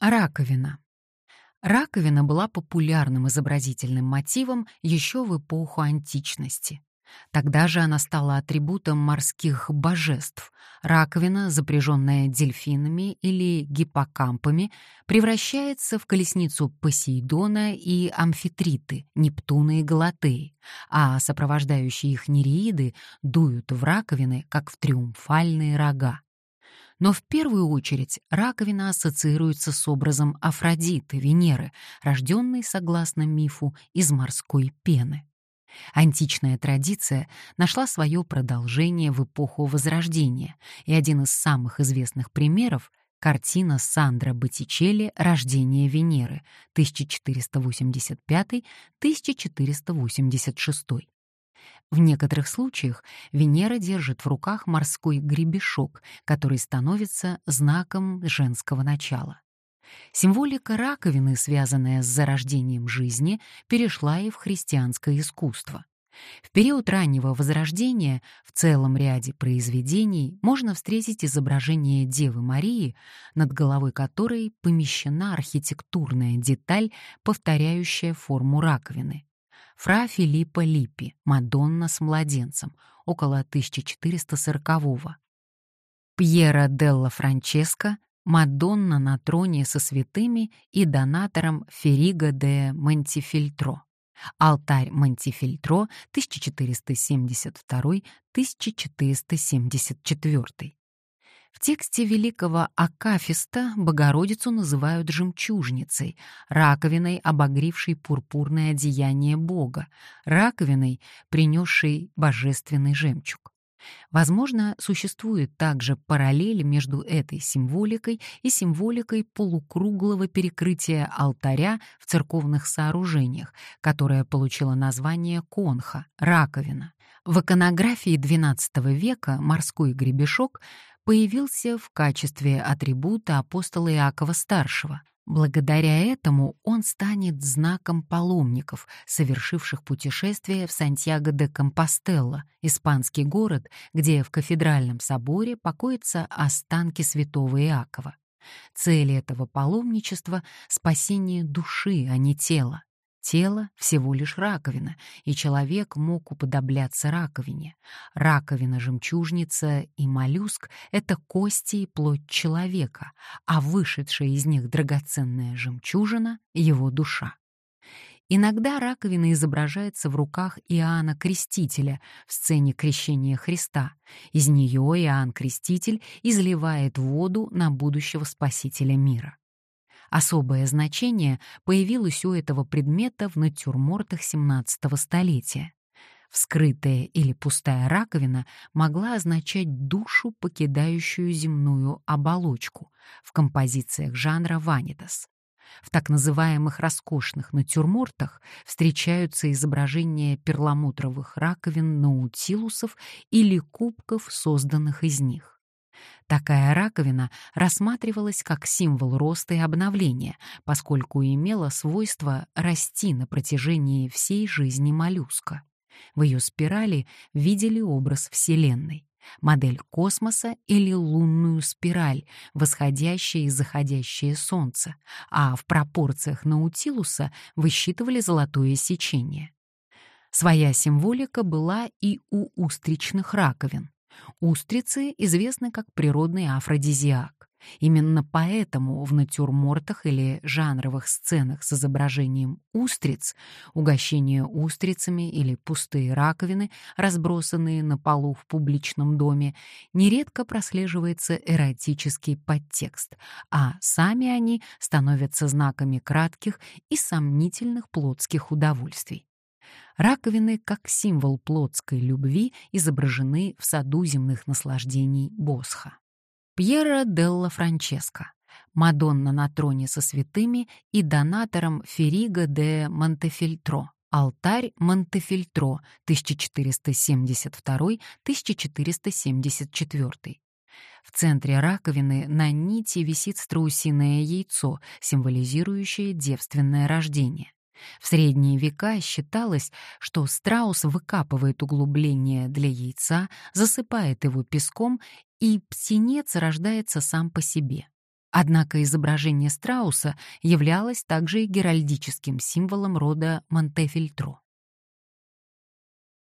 Раковина. Раковина была популярным изобразительным мотивом еще в эпоху античности. Тогда же она стала атрибутом морских божеств. Раковина, запряженная дельфинами или гиппокампами, превращается в колесницу Посейдона и Амфитриты, Нептуна и Галатеи, а сопровождающие их нереиды дуют в раковины, как в триумфальные рога. Но в первую очередь раковина ассоциируется с образом Афродиты, Венеры, рожденной, согласно мифу, из морской пены. Античная традиция нашла свое продолжение в эпоху Возрождения, и один из самых известных примеров — картина Сандра Боттичелли «Рождение Венеры» 1485-1486. В некоторых случаях Венера держит в руках морской гребешок, который становится знаком женского начала. Символика раковины, связанная с зарождением жизни, перешла и в христианское искусство. В период раннего Возрождения в целом ряде произведений можно встретить изображение Девы Марии, над головой которой помещена архитектурная деталь, повторяющая форму раковины. Фра Филиппо Липпи «Мадонна с младенцем» около 1440-го. Пьера Делла Франческо «Мадонна на троне со святыми» и донатором Фериго де Монтифильтро. Алтарь Монтифильтро 1472-1474. В тексте великого Акафиста Богородицу называют жемчужницей, раковиной, обогревшей пурпурное одеяние Бога, раковиной, принесшей божественный жемчуг. Возможно, существует также параллель между этой символикой и символикой полукруглого перекрытия алтаря в церковных сооружениях, которое получило название конха — раковина. В иконографии XII века морской гребешок появился в качестве атрибута апостола Иакова-старшего. Благодаря этому он станет знаком паломников, совершивших путешествие в Сантьяго де Компостелло, испанский город, где в кафедральном соборе покоятся останки святого Иакова. Цель этого паломничества — спасение души, а не тела. Тело — всего лишь раковина, и человек мог уподобляться раковине. Раковина, жемчужница и моллюск — это кости и плоть человека, а вышедшая из них драгоценная жемчужина — его душа. Иногда раковина изображается в руках Иоанна Крестителя в сцене крещения Христа. Из нее Иоанн Креститель изливает воду на будущего Спасителя мира. Особое значение появилось у этого предмета в натюрмортах XVII столетия. Вскрытая или пустая раковина могла означать душу, покидающую земную оболочку в композициях жанра ванитас. В так называемых роскошных натюрмортах встречаются изображения перламутровых раковин наутилусов или кубков, созданных из них. Такая раковина рассматривалась как символ роста и обновления, поскольку имела свойство расти на протяжении всей жизни моллюска. В ее спирали видели образ Вселенной, модель космоса или лунную спираль, восходящее и заходящее солнце, а в пропорциях Наутилуса высчитывали золотое сечение. Своя символика была и у устричных раковин. Устрицы известны как природный афродизиак. Именно поэтому в натюрмортах или жанровых сценах с изображением устриц, угощение устрицами или пустые раковины, разбросанные на полу в публичном доме, нередко прослеживается эротический подтекст, а сами они становятся знаками кратких и сомнительных плотских удовольствий. Раковины, как символ плотской любви, изображены в саду земных наслаждений Босха. Пьера Делла Франческо, Мадонна на троне со святыми и донатором Фериго де Монтефильтро, Алтарь Монтефильтро 1472-1474. В центре раковины на нити висит страусиное яйцо, символизирующее девственное рождение. В средние века считалось, что страус выкапывает углубление для яйца, засыпает его песком, и птенец рождается сам по себе. Однако изображение страуса являлось также и геральдическим символом рода Монтефельтро.